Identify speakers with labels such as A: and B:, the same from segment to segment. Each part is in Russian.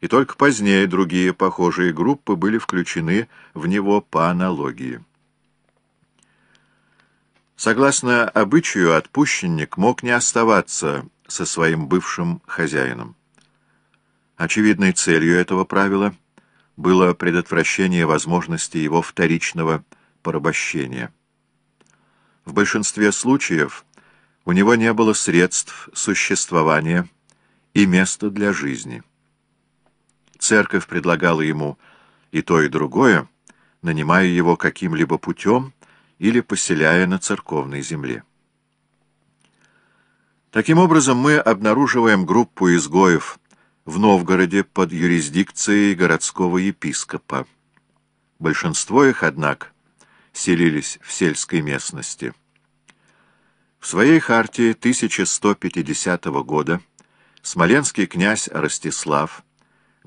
A: и только позднее другие похожие группы были включены в него по аналогии. Согласно обычаю, отпущенник мог не оставаться со своим бывшим хозяином. Очевидной целью этого правила было предотвращение возможности его вторичного порабощения. В большинстве случаев у него не было средств существования и места для жизни. Церковь предлагала ему и то, и другое, нанимая его каким-либо путем или поселяя на церковной земле. Таким образом, мы обнаруживаем группу изгоев в Новгороде под юрисдикцией городского епископа. Большинство их, однако, селились в сельской местности. В своей хартии 1150 года смоленский князь Ростислав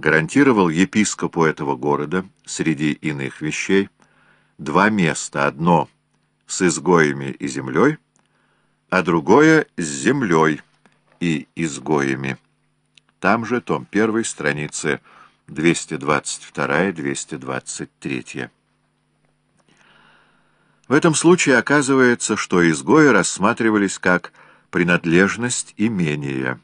A: гарантировал епископу этого города, среди иных вещей, два места. Одно с изгоями и землей, а другое с землей и изгоями. Там же том 1 страницы 222-223. В этом случае оказывается, что изгои рассматривались как принадлежность имения.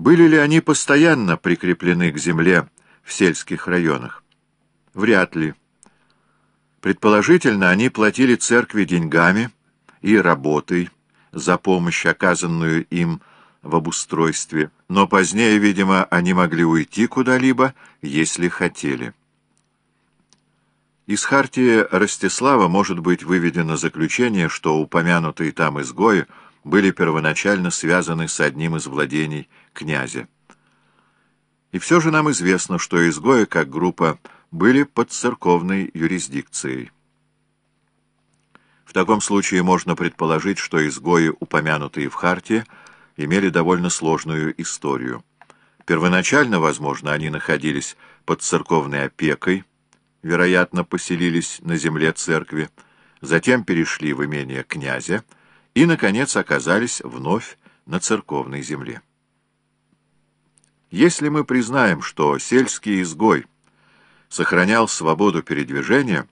A: Были ли они постоянно прикреплены к земле в сельских районах? Вряд ли. Предположительно, они платили церкви деньгами и работой за помощь, оказанную им в обустройстве, но позднее, видимо, они могли уйти куда-либо, если хотели. Из Хартии Ростислава может быть выведено заключение, что упомянутые там изгои были первоначально связаны с одним из владений князя. И все же нам известно, что изгои, как группа, были под церковной юрисдикцией. В таком случае можно предположить, что изгои, упомянутые в Харте, имели довольно сложную историю. Первоначально, возможно, они находились под церковной опекой, вероятно, поселились на земле церкви, затем перешли в имение князя и, наконец, оказались вновь на церковной земле. Если мы признаем, что сельский изгой сохранял свободу передвижения,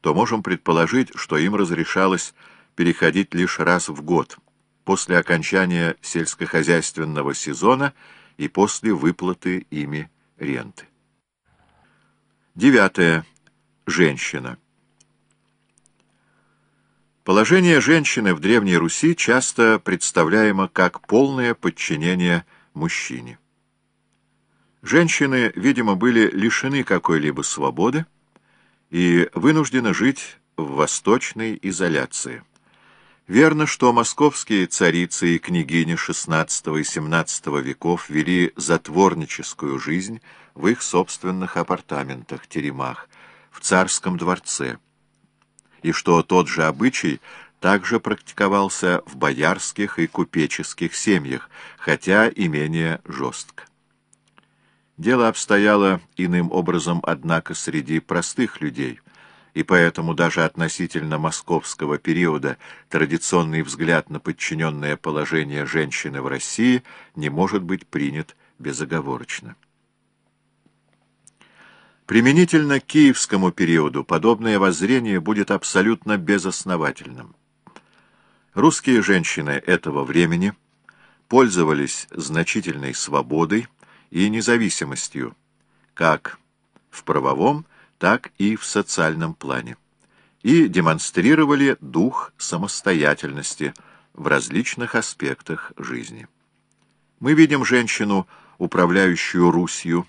A: то можем предположить, что им разрешалось переходить лишь раз в год, после окончания сельскохозяйственного сезона и после выплаты ими ренты. Девятое. Женщина. Положение женщины в Древней Руси часто представляемо как полное подчинение мужчине. Женщины, видимо, были лишены какой-либо свободы и вынуждены жить в восточной изоляции. Верно, что московские царицы и княгини XVI и XVII веков вели затворническую жизнь в их собственных апартаментах, теремах, в царском дворце, и что тот же обычай также практиковался в боярских и купеческих семьях, хотя и менее жестко. Дело обстояло иным образом, однако, среди простых людей, и поэтому даже относительно московского периода традиционный взгляд на подчиненное положение женщины в России не может быть принят безоговорочно. Применительно к киевскому периоду подобное воззрение будет абсолютно безосновательным. Русские женщины этого времени пользовались значительной свободой, и независимостью, как в правовом, так и в социальном плане, и демонстрировали дух самостоятельности в различных аспектах жизни. Мы видим женщину, управляющую Русью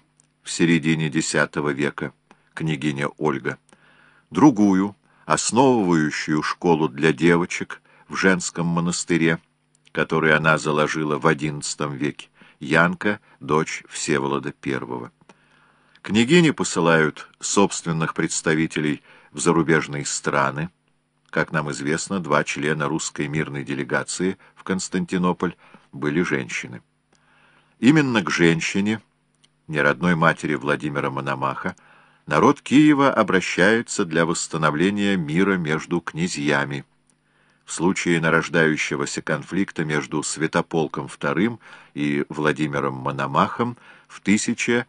A: в середине X века, княгиня Ольга, другую, основывающую школу для девочек в женском монастыре, который она заложила в XI веке, Янка, дочь Всеволода I. Княгини посылают собственных представителей в зарубежные страны. Как нам известно, два члена русской мирной делегации в Константинополь были женщины. Именно к женщине, неродной матери Владимира Мономаха, народ Киева обращается для восстановления мира между князьями. в случае нарождающегося конфликта между Святополком II и Владимиром Мономахом в 1000